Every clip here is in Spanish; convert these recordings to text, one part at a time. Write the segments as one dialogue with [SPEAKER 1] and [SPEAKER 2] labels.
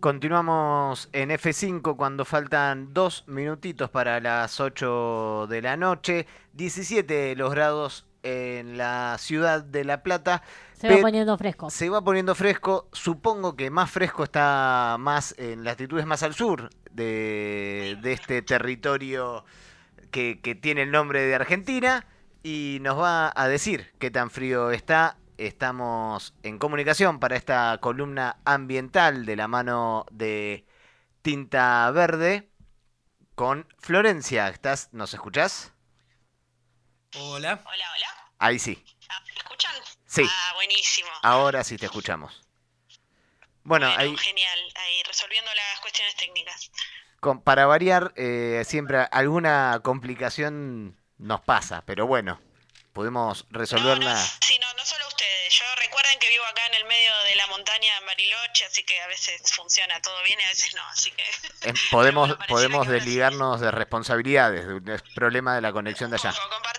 [SPEAKER 1] Continuamos en F5 cuando faltan dos minutitos para las 8 de la noche. 17 los grados en la ciudad de La Plata.
[SPEAKER 2] Se va poniendo fresco.
[SPEAKER 1] Se va poniendo fresco. Supongo que más fresco está más en latitudes más al sur de, este territorio que, que tiene el nombre de Argentina. Y nos va a decir qué tan frío está estamos en comunicación para esta columna ambiental de la mano de Tinta Verde con Florencia. ¿Estás, ¿Nos escuchás?
[SPEAKER 3] Hola.
[SPEAKER 4] Hola, hola.
[SPEAKER 1] Ahí sí.
[SPEAKER 4] Ah, ¿Me escuchan?
[SPEAKER 1] Sí.
[SPEAKER 4] Ah, buenísimo.
[SPEAKER 1] Ahora sí te escuchamos. Bueno, ahí...
[SPEAKER 4] Genial, ahí resolviendo las cuestiones técnicas.
[SPEAKER 1] Con, para variar, eh, siempre alguna complicación nos pasa, pero bueno, podemos resolverla.
[SPEAKER 4] sí, no, no recuerden que vivo acá en el medio de la montaña en Bariloche, así que a veces funciona todo bien y a veces no, así que...
[SPEAKER 1] Eh, podemos podemos desligarnos de responsabilidades, del problema de la conexión de allá.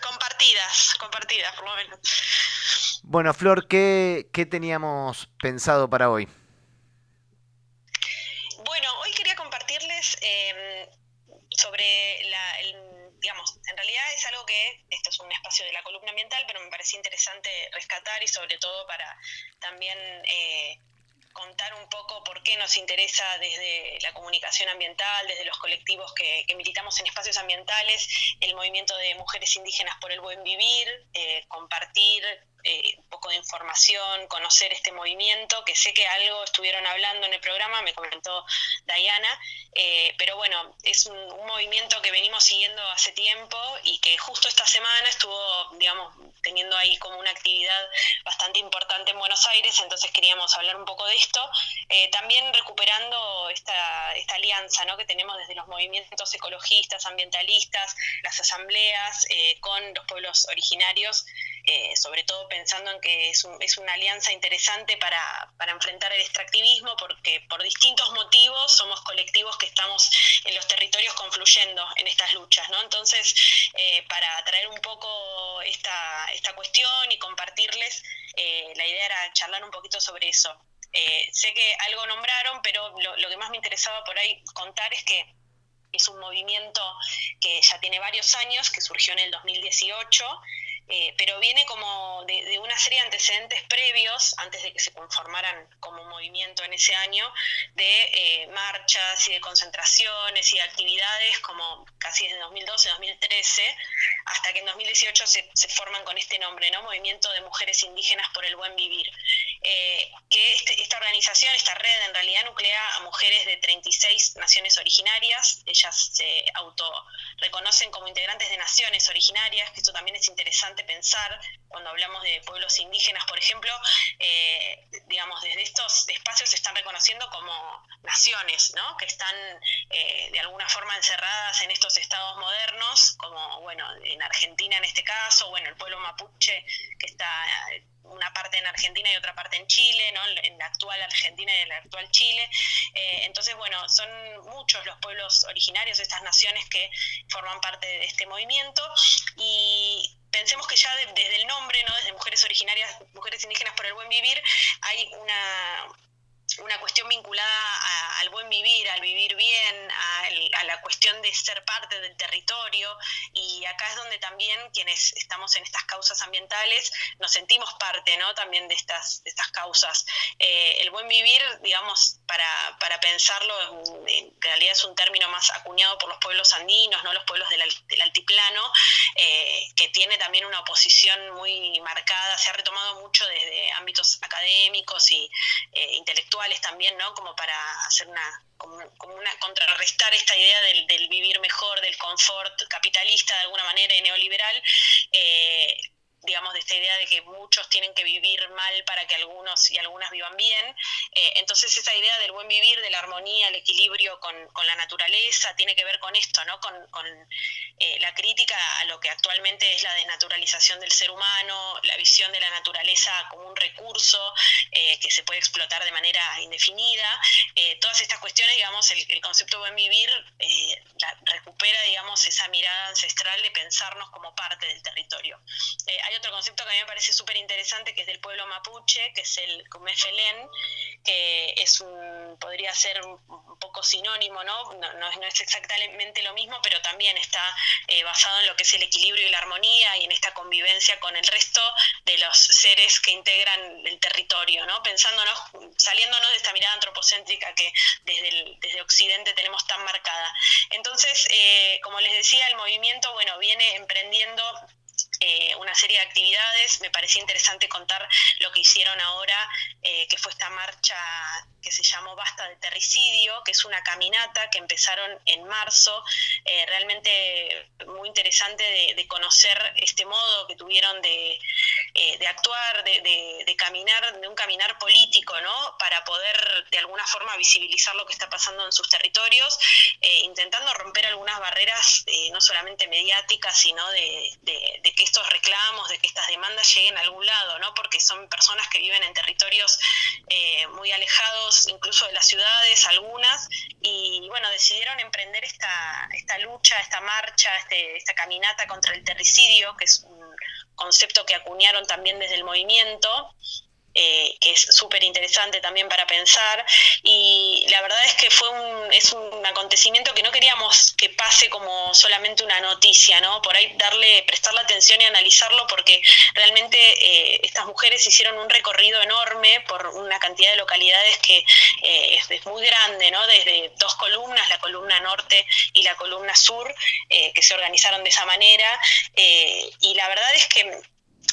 [SPEAKER 4] compartidas, compartidas por lo menos.
[SPEAKER 1] Bueno, Flor, ¿qué, qué teníamos pensado para hoy?
[SPEAKER 4] Bueno, hoy quería compartirles eh, sobre la, el digamos, en realidad es algo que, esto es un espacio de la columna ambiental, pero me parece interesante rescatar y sobre todo para también eh, contar un poco por qué nos interesa desde la comunicación ambiental, desde los colectivos que, militamos en espacios ambientales, el movimiento de mujeres indígenas por el buen vivir, eh, compartir eh, un poco de información, conocer este movimiento, que sé que algo estuvieron hablando en el programa, me comentó Diana, eh, pero bueno, es un, movimiento que venimos siguiendo hace tiempo y que justo esta semana estuvo, digamos, teniendo ahí como una actividad bastante importante en Buenos Aires, entonces queríamos hablar un poco de esto, eh, también recuperando esta, esta alianza ¿no? que tenemos desde los movimientos ecologistas, ambientalistas, las asambleas, con los pueblos originarios, sobre todo pensando en que es, una alianza interesante para, enfrentar el extractivismo, porque por distintos motivos somos colectivos que estamos en los territorios confluyendo en estas luchas. ¿no? Entonces, eh, para traer un poco esta, cuestión y compartirles, eh, la idea era charlar un poquito sobre eso. Eh, sé que algo nombraron, pero lo que más me interesaba por ahí contar es que es un movimiento que ya tiene varios años, que surgió en el 2018 eh, pero viene como de, una serie de antecedentes previos, antes de que se conformaran como movimiento en ese año, de eh, marchas y de concentraciones y de actividades como casi desde 2012, 2013, hasta que en 2018 se, forman con este nombre, ¿no? Movimiento de Mujeres Indígenas por el Buen Vivir. Eh, que este, esta organización, esta red, en realidad nuclea a mujeres de 36 naciones originarias. Ellas se auto reconocen como integrantes de naciones originarias, que esto también es interesante pensar cuando hablamos de pueblos indígenas, por ejemplo, eh, digamos, desde estos espacios se están reconociendo como naciones, ¿no? Que están eh, de alguna forma encerradas en estos estados modernos, como, bueno, en Argentina en este caso, bueno, el pueblo mapuche que está una parte en Argentina y otra parte en Chile, ¿no? en la actual Argentina y en la actual Chile. Eh, entonces, bueno, son muchos los pueblos originarios, estas naciones que forman parte de este movimiento y pensemos que ya desde el nombre, ¿no? desde Mujeres Originarias, Mujeres Indígenas por el Buen Vivir, hay una una cuestión vinculada al buen vivir, al vivir bien, a la cuestión de ser parte del territorio y acá es donde también quienes estamos en estas causas ambientales nos sentimos parte ¿no? también de estas, estas causas. Eh, el buen vivir, digamos, para, para pensarlo, en realidad es un término más acuñado por los pueblos andinos, ¿no? los pueblos del, altiplano, eh, que tiene también una oposición muy marcada, se ha retomado mucho desde ámbitos académicos y eh, intelectuales también, ¿no? Como para hacer una, como, una contrarrestar esta idea del, vivir mejor, del confort capitalista de alguna manera y neoliberal. Eh, digamos, de esta idea de que muchos tienen que vivir mal para que algunos y algunas vivan bien. Eh, entonces esa idea del buen vivir, de la armonía, el equilibrio con, la naturaleza, tiene que ver con esto, ¿no? Con, eh, la crítica a lo que actualmente es la desnaturalización del ser humano, la visión de la naturaleza como un recurso eh, que se puede explotar de manera indefinida. todas estas cuestiones, digamos, el, concepto buen vivir recupera, digamos, esa mirada ancestral de pensarnos como parte del territorio otro concepto que a mí me parece súper interesante, que es del pueblo mapuche, que es el Cumefelén, que es un, podría ser un poco sinónimo, ¿no? No, no, es exactamente lo mismo, pero también está eh, basado en lo que es el equilibrio y la armonía y en esta convivencia con el resto de los seres que integran el territorio, ¿no? Pensándonos, saliéndonos de esta mirada antropocéntrica que desde, desde Occidente tenemos tan marcada. Entonces, eh, como les decía, el movimiento, bueno, viene emprendiendo eh, una serie de actividades. Me parecía interesante contar lo que hicieron ahora, eh, que fue esta marcha que se llamó Basta de Terricidio, que es una caminata que empezaron en marzo, eh, realmente muy interesante de, conocer este modo que tuvieron de, actuar, de, caminar, de un caminar político, ¿no? Para poder de alguna forma visibilizar lo que está pasando en sus territorios, intentando romper algunas barreras, no solamente mediáticas, sino de, de que estos reclamos, de que estas demandas lleguen a algún lado, ¿no? Porque son personas que viven en territorios eh, muy alejados, incluso de las ciudades, algunas, y bueno, decidieron emprender esta, esta lucha, esta marcha, este, esta caminata contra el terricidio, que es un concepto que acuñaron también desde el movimiento, eh, que es súper interesante también para pensar. Y la verdad es que fue un, es un acontecimiento que no queríamos que pase como solamente una noticia, ¿no? Por ahí darle, prestarle atención y analizarlo porque realmente eh, estas mujeres hicieron un recorrido enorme por una cantidad de localidades que eh, es, muy grande, ¿no? Desde dos columnas, la columna norte y la columna sur, que se organizaron de esa manera. y la verdad es que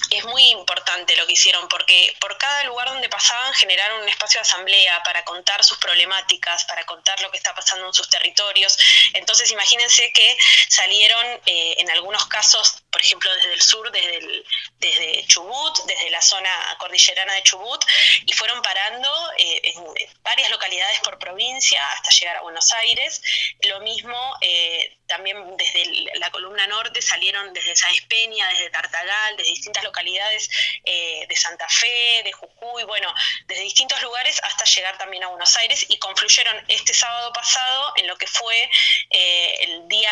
[SPEAKER 4] es muy importante lo que hicieron porque por cada lugar donde pasaban generaron un espacio de asamblea para contar sus problemáticas, para contar lo que está pasando en sus territorios. Entonces imagínense que salieron eh, en algunos casos, por ejemplo desde el sur, desde, desde Chubut, desde la zona cordillerana de Chubut, y fueron parando eh, en varias localidades por provincia hasta llegar a Buenos Aires. Lo mismo eh, también desde la columna norte salieron desde Sáenz Peña, desde Tartagal, desde distintas localidades eh, de Santa Fe, de Jujuy, bueno, desde distintos lugares hasta llegar también a Buenos Aires y confluyeron este sábado pasado en lo que fue eh, el día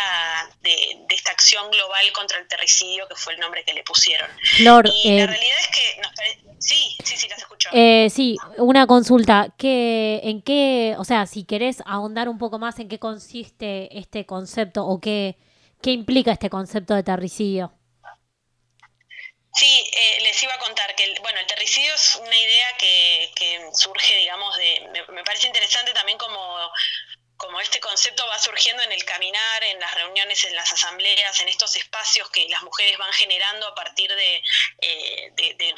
[SPEAKER 4] de, esta acción global contra el terricidio, que fue el nombre que le pusieron. y la eh, realidad es que nos Sí, sí, sí, las escucho.
[SPEAKER 2] sí, una consulta. ¿Qué, ¿En qué, o sea, si querés ahondar un poco más en qué consiste este concepto o qué, qué implica este concepto de terricidio?
[SPEAKER 4] Sí, eh, les iba a contar que, el, bueno, el terricidio es una idea que, que surge, digamos, de, me, me, parece interesante también como como este concepto va surgiendo en el caminar, en las reuniones, en las asambleas, en estos espacios que las mujeres van generando a partir de, eh,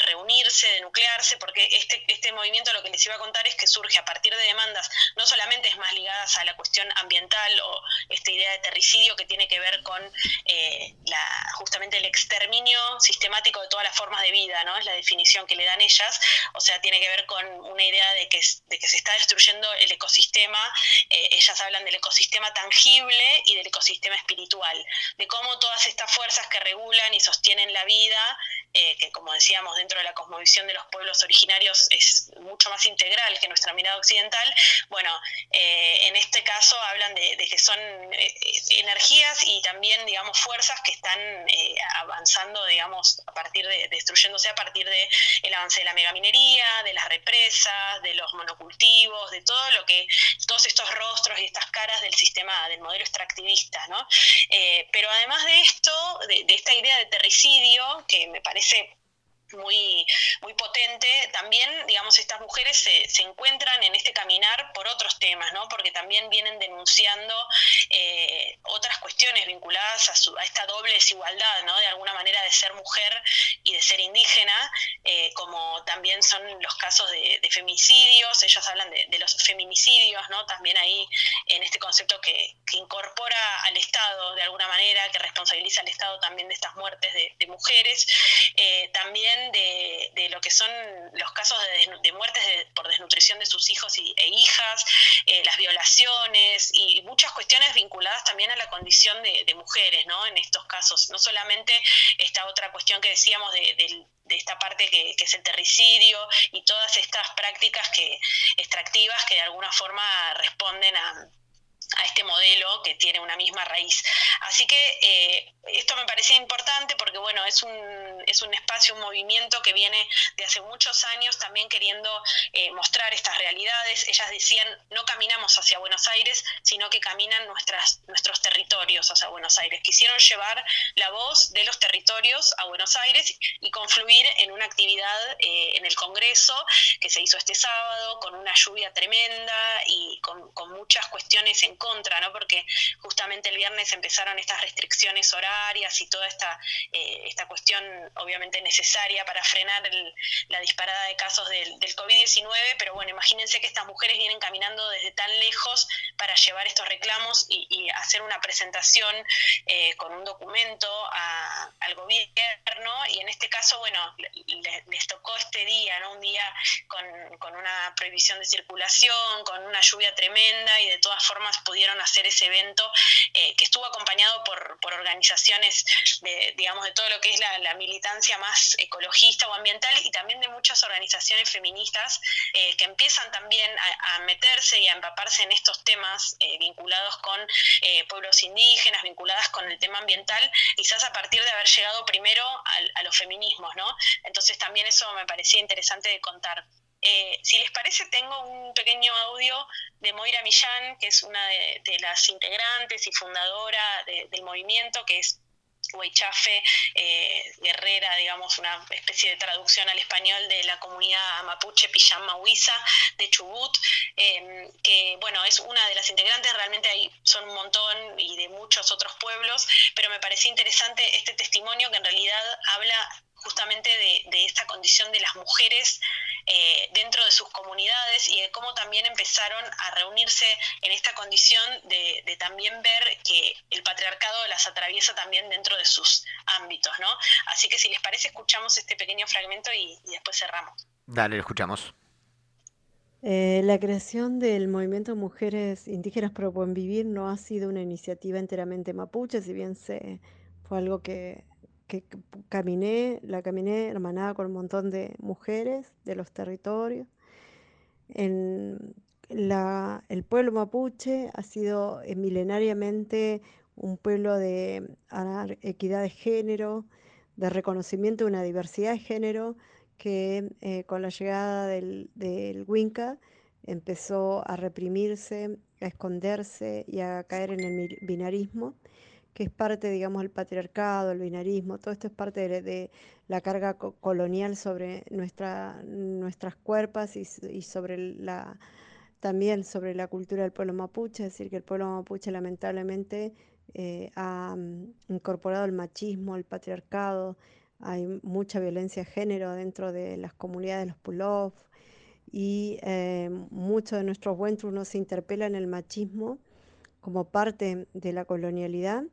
[SPEAKER 4] reunirse, de nuclearse, porque este, este movimiento lo que les iba a contar es que surge a partir de demandas no solamente es más ligadas a la cuestión ambiental o esta idea de terricidio que tiene que ver con eh, la, justamente el exterminio sistemático de todas las formas de vida, ¿no? Es la definición que le dan ellas, o sea, tiene que ver con una idea de que, de que se está destruyendo el ecosistema, eh, hablan del ecosistema tangible y del ecosistema espiritual, de cómo todas estas fuerzas que regulan y sostienen la vida, eh, que como decíamos dentro de la cosmovisión de los pueblos originarios es mucho más integral que nuestra mirada occidental, bueno, eh, en este caso hablan de, que son eh, energías y también, digamos, fuerzas que están avanzando, digamos, a partir de, destruyéndose a partir del el avance de la megaminería, de las represas, de los monocultivos, de todo lo que, todos estos rostros estas caras del sistema, del modelo extractivista, ¿no? Eh, pero además de esto, de, de esta idea de terricidio, que me parece muy, muy potente, también, digamos, estas mujeres se, se, encuentran en este caminar por otros temas, ¿no? Porque también vienen denunciando eh, otras cuestiones vinculadas a, su, a, esta doble desigualdad, ¿no? De alguna manera de ser mujer y de ser indígena, eh, como también son los casos de, femicidios, ellas hablan de, de, los feminicidios, ¿no? También ahí en este concepto que, que, incorpora al Estado de alguna manera, que responsabiliza al Estado también de estas muertes de, mujeres, eh, también de, lo que son los casos de, muertes por desnutrición de sus hijos e hijas, eh, las violaciones y muchas cuestiones vinculadas también a la condición de, mujeres, ¿no? En estos casos, no solamente esta otra cuestión que decíamos de, esta parte que, es el terricidio y todas estas prácticas que extractivas que de alguna forma responden a a este modelo que tiene una misma raíz. Así que eh, esto me parecía importante porque, bueno, es un, es un espacio, un movimiento que viene de hace muchos años también queriendo eh, mostrar estas realidades. Ellas decían, no caminamos hacia Buenos Aires, sino que caminan nuestras, nuestros territorios hacia Buenos Aires. Quisieron llevar la voz de los territorios a Buenos Aires y confluir en una actividad eh, en el Congreso que se hizo este sábado con una lluvia tremenda y con, con muchas cuestiones en contra, ¿no? Porque justamente el viernes empezaron estas restricciones horarias y toda esta, eh, esta cuestión obviamente necesaria para frenar la disparada de casos del, del COVID-19, pero bueno, imagínense que estas mujeres vienen caminando desde tan lejos para llevar estos reclamos y, hacer una presentación eh, con un documento al gobierno y en este caso, bueno, les, tocó este día, ¿no? Un día con, con una prohibición de circulación, con una lluvia tremenda y de todas formas pudieron hacer ese evento eh, que estuvo acompañado por, organizaciones de, digamos, de todo lo que es la, militancia más ecologista o ambiental y también de muchas organizaciones feministas eh, que empiezan también a, meterse y a empaparse en estos temas eh, vinculados con pueblos indígenas, vinculadas con el tema ambiental, quizás a partir de haber llegado primero a, a los feminismos, ¿no? Entonces también eso me parecía interesante de contar. Eh, si les parece, tengo un pequeño audio de Moira Millán, que es una de, las integrantes y fundadora del movimiento, que es Huaychafe, eh, guerrera, digamos, una especie de traducción al español de la comunidad mapuche Pijama Huiza de Chubut, em, que, bueno, es una de las integrantes, realmente ahí son un montón y de muchos otros pueblos, pero me parecía interesante este testimonio que en realidad habla justamente de, esta condición de las mujeres eh, dentro de sus comunidades y de cómo también empezaron a reunirse en esta condición de, también ver que el patriarcado las atraviesa también dentro de sus ámbitos, ¿no? Así que si les parece, escuchamos este pequeño fragmento y, después cerramos.
[SPEAKER 1] Dale, lo escuchamos.
[SPEAKER 5] Eh, la creación del movimiento Mujeres Indígenas Pro Buen Vivir no ha sido una iniciativa enteramente mapuche, si bien se, fue algo que que caminé, la caminé hermanada con un montón de mujeres de los territorios. En la, el pueblo mapuche ha sido eh, milenariamente un pueblo de equidad de género, de reconocimiento de una diversidad de género que eh, con la llegada del, del Winca empezó a reprimirse, a esconderse y a caer en el binarismo que es parte, digamos, del patriarcado, el binarismo, todo esto es parte de, la carga colonial sobre nuestra, nuestras cuerpas y, sobre la, también sobre la cultura del pueblo mapuche, es decir, que el pueblo mapuche lamentablemente eh, ha mm, incorporado el machismo, el patriarcado, hay mucha violencia de género dentro de las comunidades de los pull y eh, muchos de nuestros buentros se interpelan en el machismo como parte de la colonialidad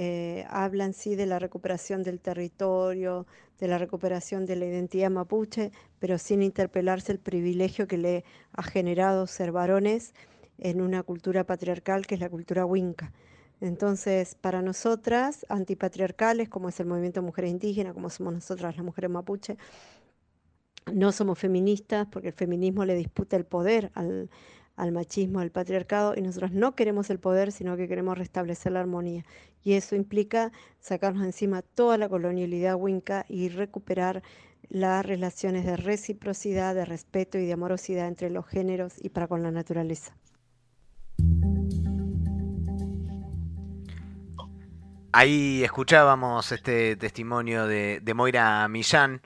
[SPEAKER 5] eh, hablan sí de la recuperación del territorio, de la recuperación de la identidad mapuche, pero sin interpelarse el privilegio que le ha generado ser varones en una cultura patriarcal que es la cultura winca. Entonces, para nosotras, antipatriarcales, como es el movimiento de mujeres indígenas, como somos nosotras las mujeres mapuche, no somos feministas porque el feminismo le disputa el poder al, al machismo, al patriarcado, y nosotros no queremos el poder, sino que queremos restablecer la armonía. Y eso implica sacarnos encima toda la colonialidad winca y recuperar las relaciones de reciprocidad, de respeto y de amorosidad entre los géneros y para con la naturaleza.
[SPEAKER 1] Ahí escuchábamos este testimonio de, de Moira Millán.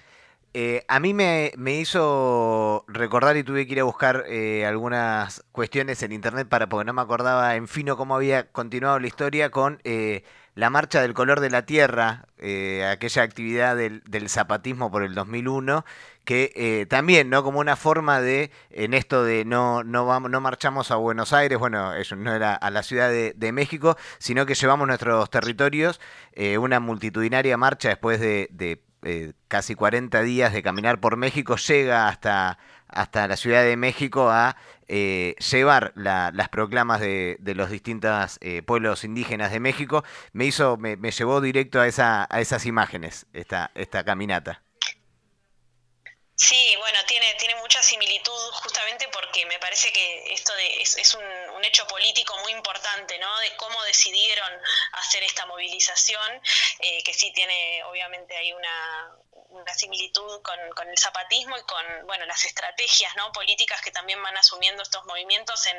[SPEAKER 1] Eh, a mí me, hizo recordar y tuve que ir a buscar eh, algunas cuestiones en internet para porque no me acordaba en fino cómo había continuado la historia con eh, la marcha del color de la tierra, aquella actividad del, zapatismo por el 2001, que también, ¿no? Como una forma de, en esto de no, no, vamos, no marchamos a Buenos Aires, bueno, eso no era a la Ciudad de, México, sino que llevamos nuestros territorios, una multitudinaria marcha después de eh, casi 40 días de caminar por México, llega hasta, hasta la Ciudad de México a eh, llevar las proclamas de, los distintos eh, pueblos indígenas de México, me hizo, me, llevó directo a, esa, a esas imágenes, esta, esta caminata.
[SPEAKER 4] Sí, bueno, tiene, tiene mucha similitud justamente porque me parece que esto de, es, un, hecho político muy importante, ¿no? De cómo decidieron hacer esta movilización, eh, que sí tiene obviamente ahí una, una similitud con, con, el zapatismo y con bueno las estrategias no políticas que también van asumiendo estos movimientos en,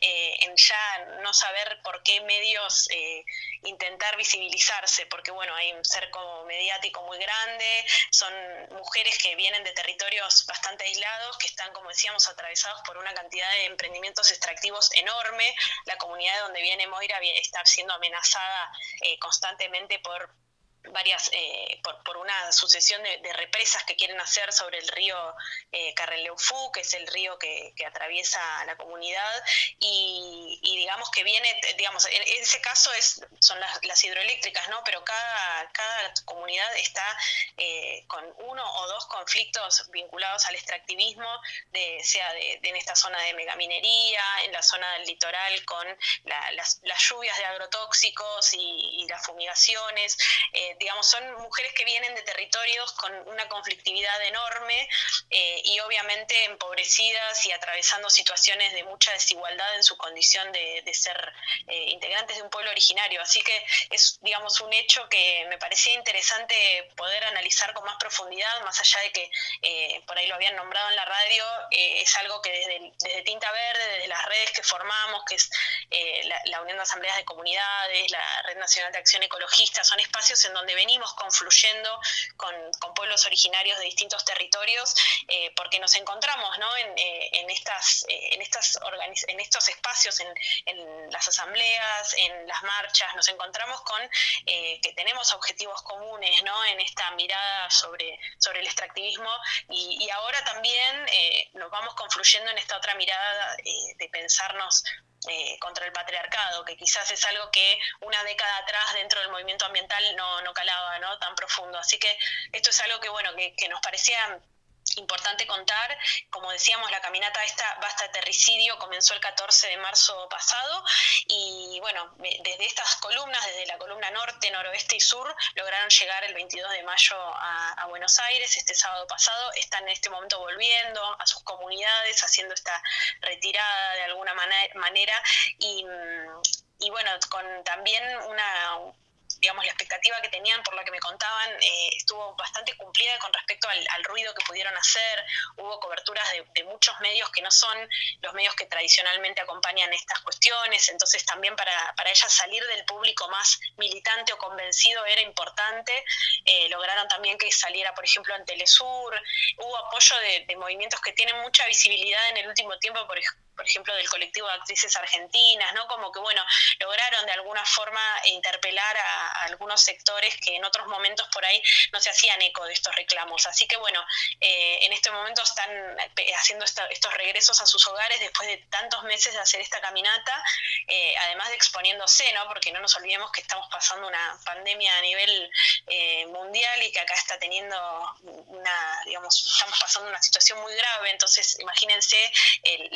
[SPEAKER 4] eh, en ya no saber por qué medios eh, intentar visibilizarse porque bueno hay un cerco mediático muy grande son mujeres que vienen de territorios bastante aislados que están como decíamos atravesados por una cantidad de emprendimientos extractivos enorme. La comunidad de donde viene Moira está siendo amenazada eh, constantemente por varias eh, por, por, una sucesión de, represas que quieren hacer sobre el río eh, Carreleufú, que es el río que, atraviesa la comunidad, y, digamos que viene, digamos, en ese caso es, son las, hidroeléctricas, ¿no? Pero cada, cada comunidad está eh, con uno o dos conflictos vinculados al extractivismo, de, sea de, en esta zona de megaminería, en la zona del litoral con la, las, lluvias de agrotóxicos y, y las fumigaciones. Eh, digamos, son mujeres que vienen de territorios con una conflictividad enorme eh, y obviamente empobrecidas y atravesando situaciones de mucha desigualdad en su condición de, ser eh, integrantes de un pueblo originario. Así que es, digamos, un hecho que me parecía interesante poder analizar con más profundidad, más allá de que eh, por ahí lo habían nombrado en la radio, eh, es algo que desde, desde, Tinta Verde, desde las redes que formamos, que es eh, la, la Unión de Asambleas de Comunidades, la Red Nacional de Acción Ecologista, son espacios en donde donde venimos confluyendo con, pueblos originarios de distintos territorios, eh, porque nos encontramos ¿no? en, eh, en, estas, eh, en, estas estos espacios, en, las asambleas, en las marchas, nos encontramos con que tenemos objetivos comunes ¿no? en esta mirada sobre, sobre el extractivismo y ahora también nos vamos confluyendo en esta otra mirada de pensarnos eh, contra el patriarcado, que quizás es algo que una década atrás dentro del movimiento ambiental no, no calaba ¿no? tan profundo. Así que esto es algo que, bueno, que, que nos parecía importante contar. Como decíamos, la caminata esta Basta Terricidio comenzó el 14 de marzo pasado y bueno, desde estas columnas, desde la columna norte, noroeste y sur, lograron llegar el 22 de mayo a, Buenos Aires este sábado pasado. Están en este momento volviendo a sus comunidades, haciendo esta retirada de alguna manera y, y bueno, con también una digamos, la expectativa que tenían por la que me contaban eh, estuvo bastante cumplida con respecto al, ruido que pudieron hacer. Hubo coberturas de, de, muchos medios que no son los medios que tradicionalmente acompañan estas cuestiones, entonces también para, para ellas salir del público más militante o convencido era importante. Eh, lograron también que saliera, por ejemplo, en Telesur. Hubo apoyo de, de movimientos que tienen mucha visibilidad en el último tiempo, por ejemplo por ejemplo, del colectivo de actrices argentinas, ¿no? Como que, bueno, lograron de alguna forma interpelar a, algunos sectores que en otros momentos por ahí no se hacían eco de estos reclamos. Así que, bueno, eh, en este momento están haciendo esta, estos regresos a sus hogares después de tantos meses de hacer esta caminata, eh, además de exponiéndose, ¿no? Porque no nos olvidemos que estamos pasando una pandemia a nivel eh, mundial y que acá está teniendo una, digamos, estamos pasando una situación muy grave, entonces imagínense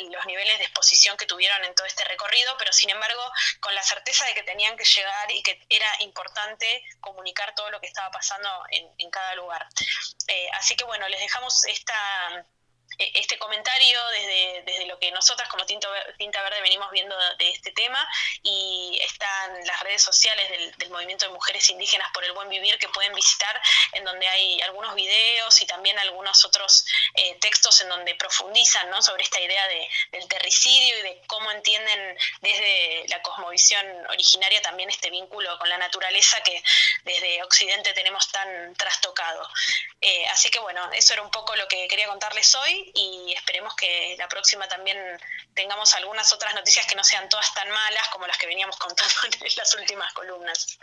[SPEAKER 4] los niveles de exposición que tuvieron en todo este recorrido, pero sin embargo con la certeza de que tenían que llegar y que era importante comunicar todo lo que estaba pasando en, cada lugar. Eh, así que bueno, les dejamos esta e, este comentario desde lo que nosotras como Tinta Verde venimos viendo de este tema y están las redes sociales del, del, movimiento de mujeres indígenas por el buen vivir que pueden visitar en donde hay algunos videos y también algunos otros eh, textos en donde profundizan ¿no? sobre esta idea de, del terricidio y de cómo entienden desde la cosmovisión originaria también este vínculo con la naturaleza que desde Occidente tenemos tan trastocado. Eh, así que bueno, eso era un poco lo que quería contarles hoy y esperemos que la próxima también tengamos algunas otras noticias que no sean todas tan malas como las que veníamos contando en las últimas columnas.